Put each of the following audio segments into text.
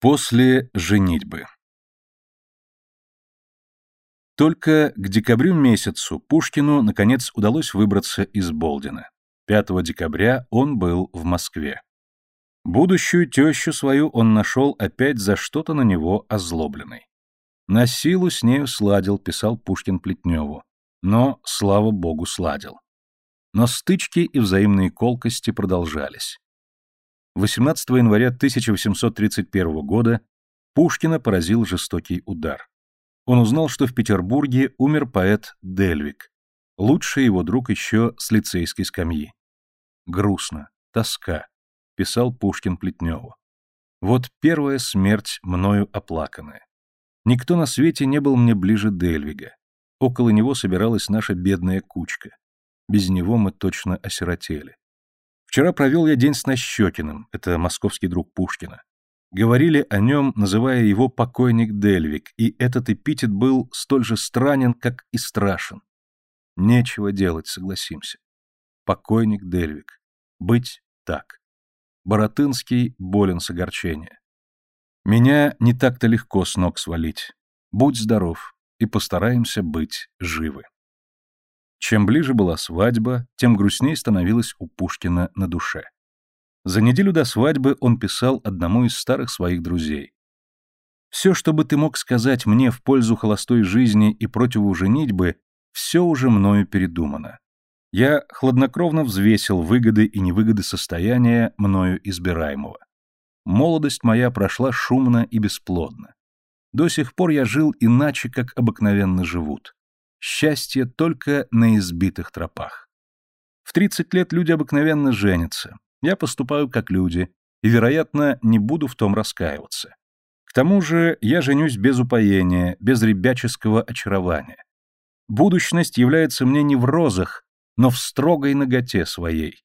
После женитьбы Только к декабрю месяцу Пушкину, наконец, удалось выбраться из Болдина. 5 декабря он был в Москве. Будущую тещу свою он нашел опять за что-то на него озлобленной. На силу с нею сладил, писал Пушкин Плетневу. Но, слава богу, сладил. Но стычки и взаимные колкости продолжались. 18 января 1831 года Пушкина поразил жестокий удар. Он узнал, что в Петербурге умер поэт Дельвик, лучший его друг еще с лицейской скамьи. Грустно, тоска, писал Пушкин Плетневу. Вот первая смерть мною оплаканная. Никто на свете не был мне ближе Дельвига. Около него собиралась наша бедная кучка. Без него мы точно осиротели. Вчера провел я день с Нащекиным, это московский друг Пушкина. Говорили о нем, называя его покойник Дельвик, и этот эпитет был столь же странен, как и страшен. Нечего делать, согласимся. Покойник Дельвик. Быть так. Боротынский болен с огорчения. Меня не так-то легко с ног свалить. Будь здоров, и постараемся быть живы. Чем ближе была свадьба, тем грустнее становилось у Пушкина на душе. За неделю до свадьбы он писал одному из старых своих друзей. «Все, что бы ты мог сказать мне в пользу холостой жизни и противу женитьбы, все уже мною передумано. Я хладнокровно взвесил выгоды и невыгоды состояния мною избираемого. Молодость моя прошла шумно и бесплодно. До сих пор я жил иначе, как обыкновенно живут. Счастье только на избитых тропах. В 30 лет люди обыкновенно женятся. Я поступаю как люди, и, вероятно, не буду в том раскаиваться. К тому же я женюсь без упоения, без ребяческого очарования. Будущность является мне не в розах, но в строгой ноготе своей.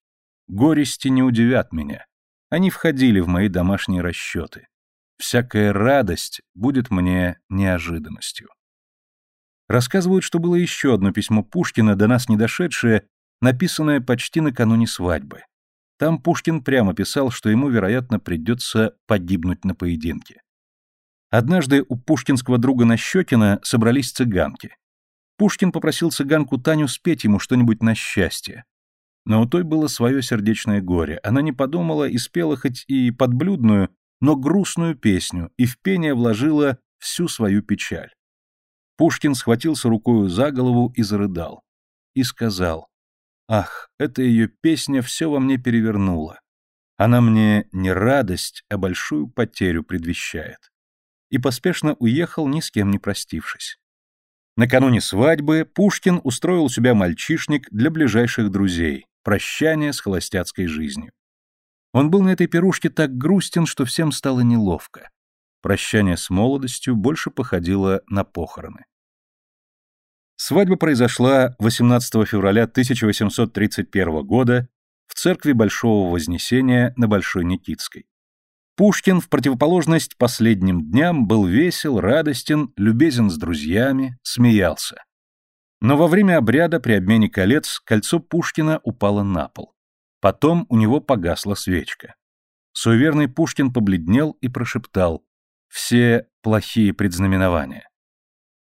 Горести не удивят меня. Они входили в мои домашние расчеты. Всякая радость будет мне неожиданностью. Рассказывают, что было еще одно письмо Пушкина, до нас не дошедшее, написанное почти накануне свадьбы. Там Пушкин прямо писал, что ему, вероятно, придется погибнуть на поединке. Однажды у пушкинского друга Нащекина собрались цыганки. Пушкин попросил цыганку Таню спеть ему что-нибудь на счастье. Но у той было свое сердечное горе. Она не подумала и спела хоть и подблюдную, но грустную песню, и в пение вложила всю свою печаль. Пушкин схватился рукою за голову и зарыдал. И сказал, «Ах, эта ее песня все во мне перевернула. Она мне не радость, а большую потерю предвещает». И поспешно уехал, ни с кем не простившись. Накануне свадьбы Пушкин устроил у себя мальчишник для ближайших друзей, прощание с холостяцкой жизнью. Он был на этой пирушке так грустен, что всем стало неловко. Прощание с молодостью больше походило на похороны. Свадьба произошла 18 февраля 1831 года в церкви Большого Вознесения на Большой Никитской. Пушкин, в противоположность последним дням, был весел, радостен, любезен с друзьями, смеялся. Но во время обряда при обмене колец кольцо Пушкина упало на пол. Потом у него погасла свечка. Суеверный Пушкин побледнел и прошептал все плохие предзнаменования.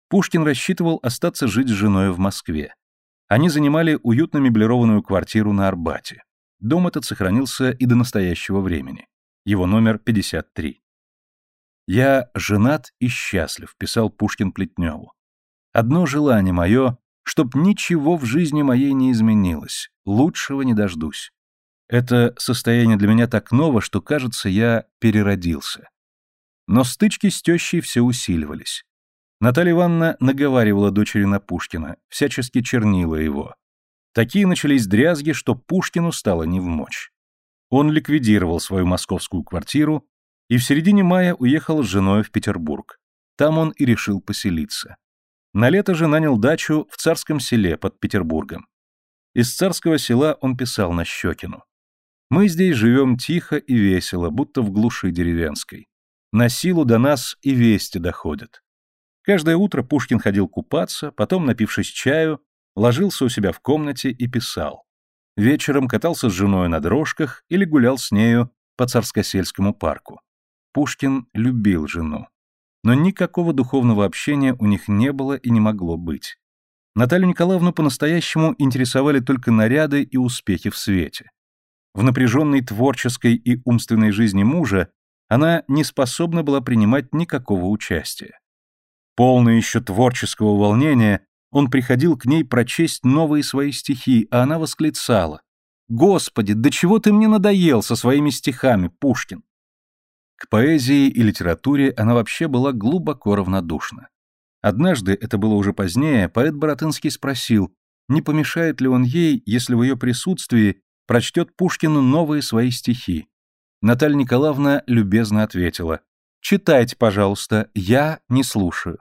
Пушкин рассчитывал остаться жить с женой в Москве. Они занимали уютно меблированную квартиру на Арбате. Дом этот сохранился и до настоящего времени. Его номер 53. «Я женат и счастлив», — писал Пушкин Плетневу. «Одно желание мое, чтоб ничего в жизни моей не изменилось, лучшего не дождусь. Это состояние для меня так ново, что, кажется, я переродился. Но стычки с тещей все усиливались. Наталья Ивановна наговаривала дочери на Пушкина, всячески чернила его. Такие начались дрязги, что Пушкину стало невмочь. Он ликвидировал свою московскую квартиру и в середине мая уехал с женой в Петербург. Там он и решил поселиться. На лето же нанял дачу в царском селе под Петербургом. Из царского села он писал на Щекину. «Мы здесь живем тихо и весело, будто в глуши деревенской. На силу до нас и вести доходят. Каждое утро Пушкин ходил купаться, потом, напившись чаю, ложился у себя в комнате и писал. Вечером катался с женой на дрожках или гулял с нею по Царскосельскому парку. Пушкин любил жену. Но никакого духовного общения у них не было и не могло быть. Наталью Николаевну по-настоящему интересовали только наряды и успехи в свете. В напряженной творческой и умственной жизни мужа она не способна была принимать никакого участия. Полный еще творческого волнения, он приходил к ней прочесть новые свои стихи, а она восклицала. «Господи, до чего ты мне надоел со своими стихами, Пушкин!» К поэзии и литературе она вообще была глубоко равнодушна. Однажды, это было уже позднее, поэт Боротынский спросил, не помешает ли он ей, если в ее присутствии прочтет Пушкину новые свои стихи. Наталья Николаевна любезно ответила, «Читайте, пожалуйста, я не слушаю».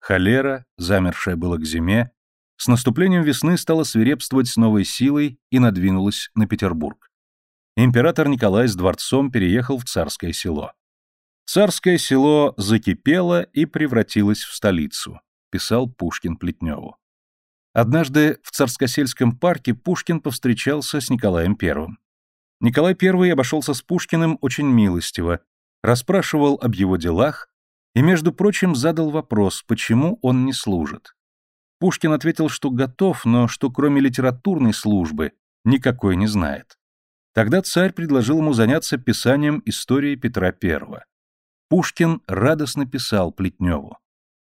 Холера, замершая было к зиме, с наступлением весны стала свирепствовать с новой силой и надвинулась на Петербург. Император Николай с дворцом переехал в царское село. Царское село закипело и превратилось в столицу, писал Пушкин Плетневу. Однажды в Царскосельском парке Пушкин повстречался с Николаем I. Николай I обошелся с Пушкиным очень милостиво, расспрашивал об его делах и, между прочим, задал вопрос, почему он не служит. Пушкин ответил, что готов, но что кроме литературной службы никакой не знает. Тогда царь предложил ему заняться писанием истории Петра I. Пушкин радостно писал Плетневу.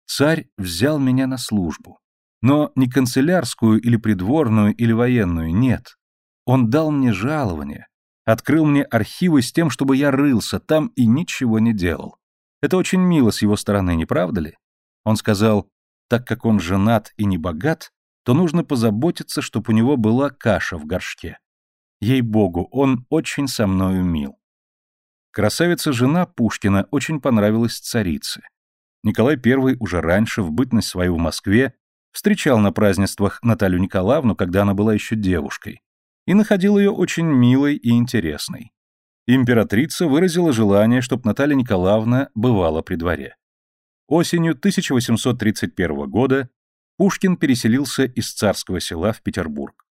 «Царь взял меня на службу. Но не канцелярскую или придворную или военную, нет. Он дал мне жалование, открыл мне архивы с тем, чтобы я рылся там и ничего не делал. Это очень мило с его стороны, не правда ли? Он сказал, так как он женат и не богат, то нужно позаботиться, чтобы у него была каша в горшке. Ей-богу, он очень со мною мил. Красавица-жена Пушкина очень понравилась царице. Николай I уже раньше, в бытность свою в Москве, встречал на празднествах Наталью Николаевну, когда она была еще девушкой, и находил ее очень милой и интересной. Императрица выразила желание, чтобы Наталья Николаевна бывала при дворе. Осенью 1831 года Пушкин переселился из царского села в Петербург.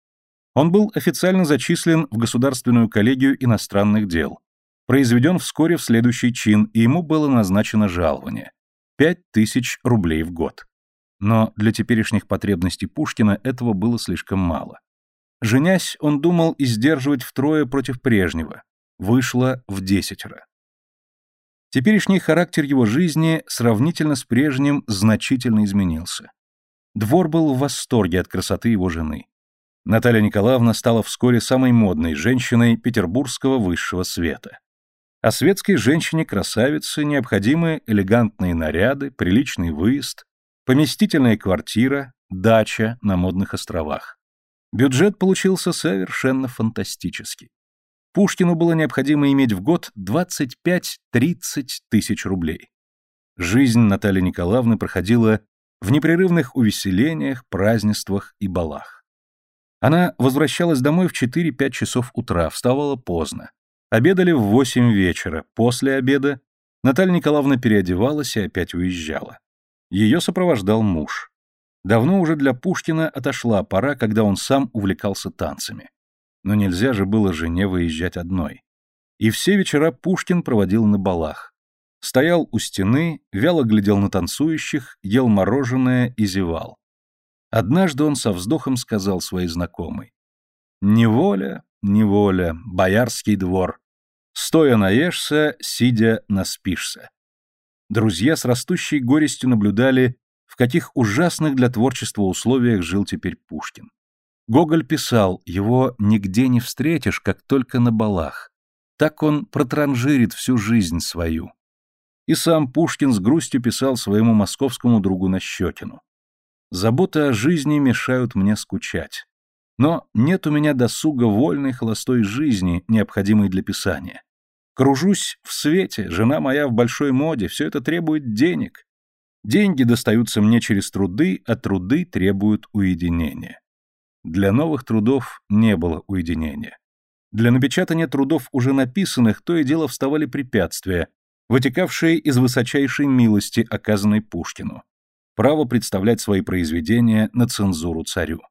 Он был официально зачислен в Государственную коллегию иностранных дел, произведен вскоре в следующий чин, и ему было назначено жалование – 5000 рублей в год. Но для теперешних потребностей Пушкина этого было слишком мало. Женясь, он думал издерживать втрое против прежнего. Вышло в десятеро. Теперешний характер его жизни сравнительно с прежним значительно изменился. Двор был в восторге от красоты его жены. Наталья Николаевна стала вскоре самой модной женщиной петербургского высшего света. А светской женщине-красавице необходимы элегантные наряды, приличный выезд, поместительная квартира, дача на модных островах. Бюджет получился совершенно фантастический. Пушкину было необходимо иметь в год 25-30 тысяч рублей. Жизнь Натальи Николаевны проходила в непрерывных увеселениях, празднествах и балах. Она возвращалась домой в 4-5 часов утра, вставала поздно. Обедали в восемь вечера. После обеда Наталья Николаевна переодевалась и опять уезжала. Ее сопровождал муж. Давно уже для Пушкина отошла пора, когда он сам увлекался танцами. Но нельзя же было жене выезжать одной. И все вечера Пушкин проводил на балах. Стоял у стены, вяло глядел на танцующих, ел мороженое и зевал. Однажды он со вздохом сказал своей знакомой. «Неволя, неволя, боярский двор. Стоя наешься, сидя наспишься. Друзья с растущей горестью наблюдали, в каких ужасных для творчества условиях жил теперь Пушкин. Гоголь писал, его нигде не встретишь, как только на балах. Так он протранжирит всю жизнь свою. И сам Пушкин с грустью писал своему московскому другу Нащекину. «Заботы о жизни мешают мне скучать. Но нет у меня досуга вольной холостой жизни, необходимой для писания. Кружусь в свете, жена моя в большой моде, все это требует денег. Деньги достаются мне через труды, а труды требуют уединения. Для новых трудов не было уединения. Для напечатания трудов уже написанных то и дело вставали препятствия, вытекавшие из высочайшей милости, оказанной Пушкину. Право представлять свои произведения на цензуру царю.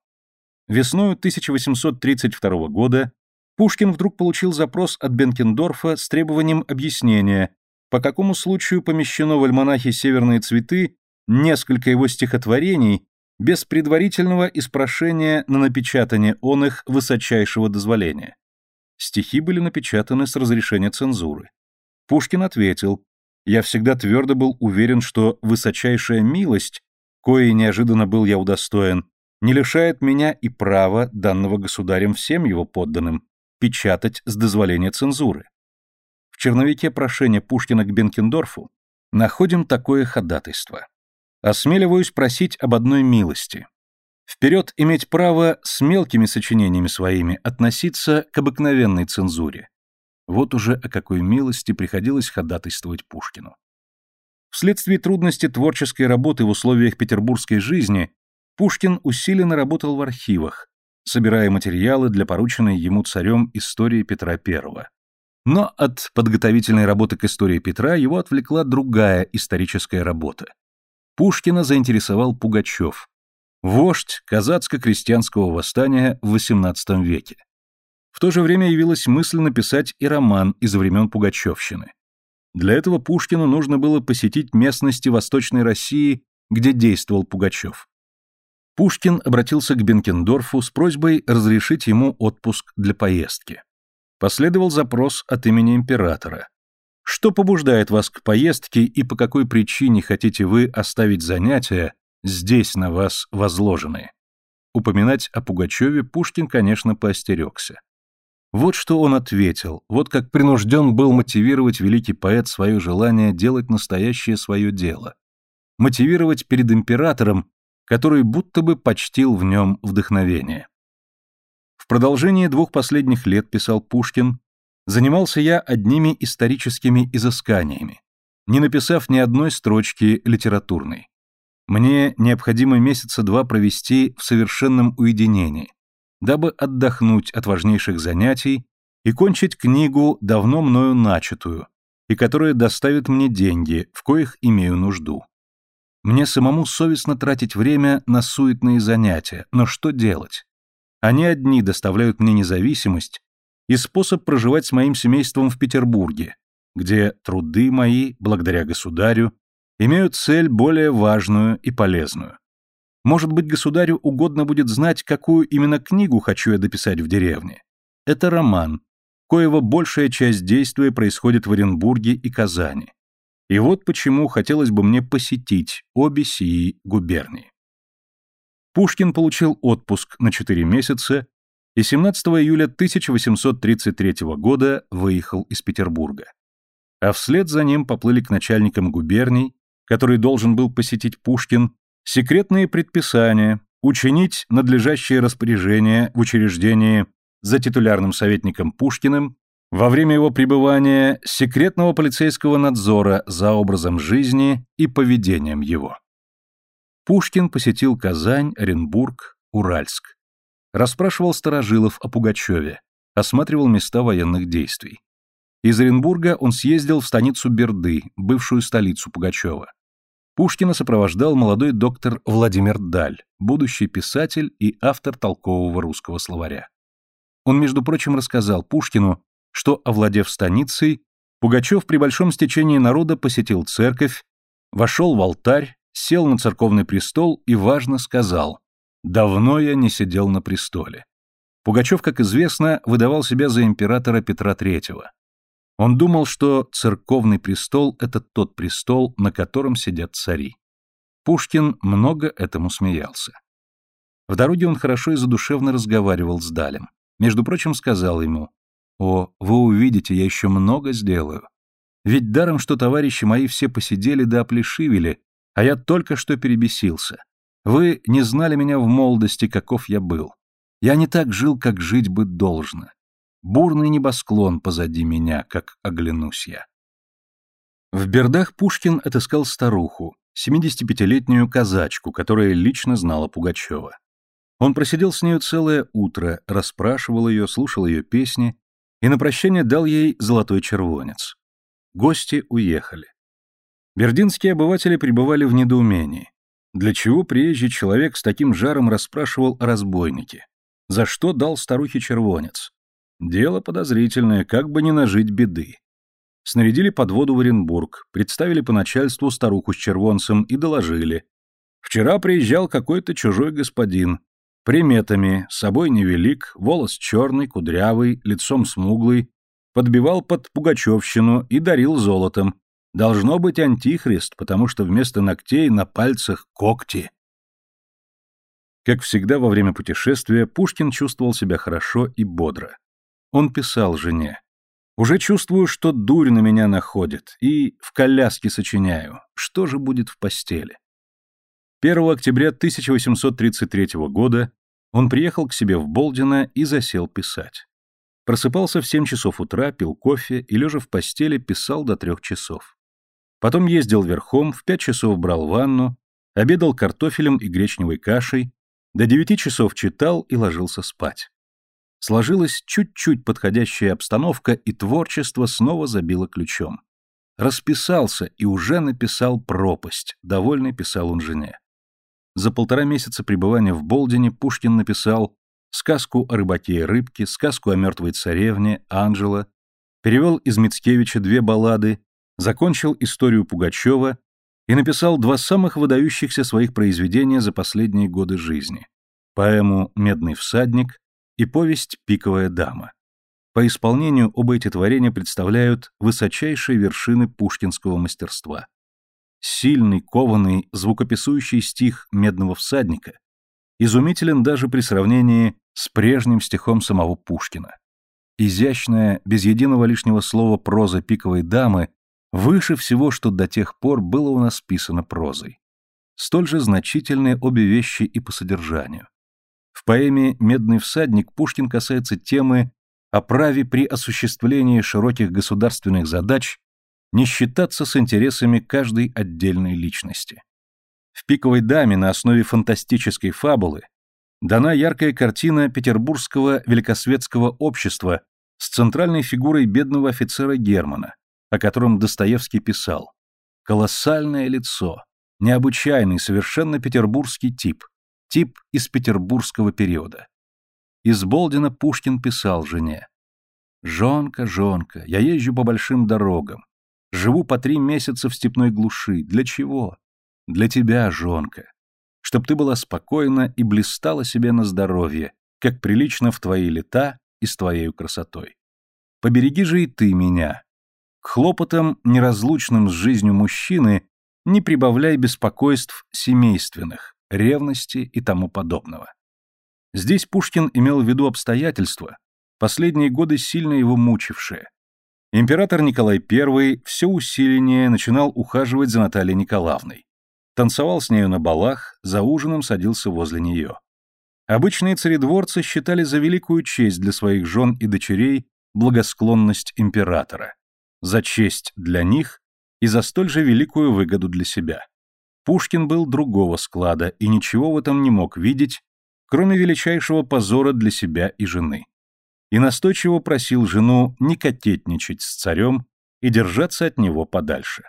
Весною 1832 года Пушкин вдруг получил запрос от Бенкендорфа с требованием объяснения, по какому случаю помещено в альманахе «Северные цветы» несколько его стихотворений без предварительного испрошения на напечатание он их высочайшего дозволения. Стихи были напечатаны с разрешения цензуры. Пушкин ответил, «Я всегда твердо был уверен, что высочайшая милость, коей неожиданно был я удостоен, не лишает меня и права, данного государем всем его подданным, печатать с дозволения цензуры. Черновике прошения Пушкина к Бенкендорфу находим такое ходатайство. Осмеливаюсь просить об одной милости. Вперед иметь право с мелкими сочинениями своими относиться к обыкновенной цензуре. Вот уже о какой милости приходилось ходатайствовать Пушкину. Вследствие трудности творческой работы в условиях петербургской жизни Пушкин усиленно работал в архивах, собирая материалы для порученной ему царем истории Петра I. Но от подготовительной работы к истории Петра его отвлекла другая историческая работа. Пушкина заинтересовал Пугачев, вождь казацко-крестьянского восстания в XVIII веке. В то же время явилась мысль написать и роман из времен Пугачевщины. Для этого Пушкину нужно было посетить местности Восточной России, где действовал Пугачев. Пушкин обратился к Бенкендорфу с просьбой разрешить ему отпуск для поездки. Последовал запрос от имени императора. Что побуждает вас к поездке и по какой причине хотите вы оставить занятия, здесь на вас возложенные? Упоминать о Пугачеве Пушкин, конечно, поостерегся. Вот что он ответил, вот как принужден был мотивировать великий поэт свое желание делать настоящее свое дело. Мотивировать перед императором который будто бы почтил в нем вдохновение. В продолжение двух последних лет, писал Пушкин, занимался я одними историческими изысканиями, не написав ни одной строчки литературной. Мне необходимо месяца два провести в совершенном уединении, дабы отдохнуть от важнейших занятий и кончить книгу, давно мною начатую, и которая доставит мне деньги, в коих имею нужду. Мне самому совестно тратить время на суетные занятия, но что делать? Они одни доставляют мне независимость и способ проживать с моим семейством в Петербурге, где труды мои, благодаря государю, имеют цель более важную и полезную. Может быть, государю угодно будет знать, какую именно книгу хочу я дописать в деревне. Это роман, коего большая часть действия происходит в Оренбурге и Казани. И вот почему хотелось бы мне посетить обе сии губернии. Пушкин получил отпуск на 4 месяца и 17 июля 1833 года выехал из Петербурга. А вслед за ним поплыли к начальникам губерний, который должен был посетить Пушкин, секретные предписания, учинить надлежащее распоряжение в учреждении за титулярным советником Пушкиным во время его пребывания секретного полицейского надзора за образом жизни и поведением его. Пушкин посетил Казань, Оренбург, Уральск. Расспрашивал старожилов о Пугачеве, осматривал места военных действий. Из Оренбурга он съездил в станицу Берды, бывшую столицу Пугачева. Пушкина сопровождал молодой доктор Владимир Даль, будущий писатель и автор толкового русского словаря. Он, между прочим, рассказал Пушкину, что, овладев станицей, Пугачев при большом стечении народа посетил церковь, вошел в алтарь, сел на церковный престол и важно сказал «Давно я не сидел на престоле». Пугачев, как известно, выдавал себя за императора Петра III. Он думал, что церковный престол – это тот престол, на котором сидят цари. Пушкин много этому смеялся. В дороге он хорошо и задушевно разговаривал с Далем. Между прочим, сказал ему, о, вы увидите, я еще много сделаю. Ведь даром, что товарищи мои все посидели да оплешивели, а я только что перебесился. Вы не знали меня в молодости, каков я был. Я не так жил, как жить бы должно. Бурный небосклон позади меня, как оглянусь я. В Бердах Пушкин отыскал старуху, 75-летнюю казачку, которая лично знала Пугачева. Он просидел с нею целое утро, расспрашивал ее, слушал ее песни и на прощание дал ей золотой червонец. Гости уехали. Бердинские обыватели пребывали в недоумении. Для чего приезжий человек с таким жаром расспрашивал о разбойнике? За что дал старухе червонец? Дело подозрительное, как бы не нажить беды. Снарядили подводу в Оренбург, представили по начальству старуху с червонцем и доложили. Вчера приезжал какой-то чужой господин. Приметами, собой невелик, волос черный, кудрявый, лицом смуглый, подбивал под пугачевщину и дарил золотом. Должно быть антихрист, потому что вместо ногтей на пальцах когти. Как всегда во время путешествия, Пушкин чувствовал себя хорошо и бодро. Он писал жене. «Уже чувствую, что дурь на меня находит, и в коляске сочиняю. Что же будет в постели?» 1 октября 1833 года он приехал к себе в Болдино и засел писать. Просыпался в 7 часов утра, пил кофе и, лежа в постели, писал до трех часов. Потом ездил верхом, в 5 часов брал ванну, обедал картофелем и гречневой кашей, до 9 часов читал и ложился спать. Сложилась чуть-чуть подходящая обстановка, и творчество снова забило ключом. Расписался и уже написал пропасть, довольный писал он жене. За полтора месяца пребывания в Болдине Пушкин написал сказку о рыбаке и рыбке, сказку о мертвой царевне, Анжела, перевел из Мицкевича две баллады, закончил историю Пугачева и написал два самых выдающихся своих произведения за последние годы жизни – поэму «Медный всадник» и повесть «Пиковая дама». По исполнению оба эти творения представляют высочайшие вершины пушкинского мастерства. Сильный, кованый, звукописующий стих «Медного всадника» изумителен даже при сравнении с прежним стихом самого Пушкина. Изящная, без единого лишнего слова проза пиковой дамы выше всего, что до тех пор было у нас писано прозой. Столь же значительные обе вещи и по содержанию. В поэме «Медный всадник» Пушкин касается темы о праве при осуществлении широких государственных задач не считаться с интересами каждой отдельной личности. В «Пиковой даме» на основе фантастической фабулы дана яркая картина петербургского великосветского общества с центральной фигурой бедного офицера Германа, о котором Достоевский писал. Колоссальное лицо, необычайный, совершенно петербургский тип, тип из петербургского периода. Из Болдина Пушкин писал жене. «Жонка, жонка, я езжу по большим дорогам, Живу по три месяца в степной глуши. Для чего? Для тебя, жонка. Чтоб ты была спокойна и блистала себе на здоровье, как прилично в твои лета и с твоей красотой. Побереги же и ты меня. К хлопотам, неразлучным с жизнью мужчины, не прибавляй беспокойств семейственных, ревности и тому подобного. Здесь Пушкин имел в виду обстоятельства, последние годы сильно его мучившие, Император Николай I все усиленнее начинал ухаживать за Натальей Николаевной. Танцевал с нею на балах, за ужином садился возле нее. Обычные царедворцы считали за великую честь для своих жен и дочерей благосклонность императора, за честь для них и за столь же великую выгоду для себя. Пушкин был другого склада и ничего в этом не мог видеть, кроме величайшего позора для себя и жены и настойчиво просил жену не кокетничать с царем и держаться от него подальше.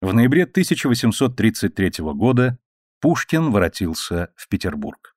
В ноябре 1833 года Пушкин воротился в Петербург.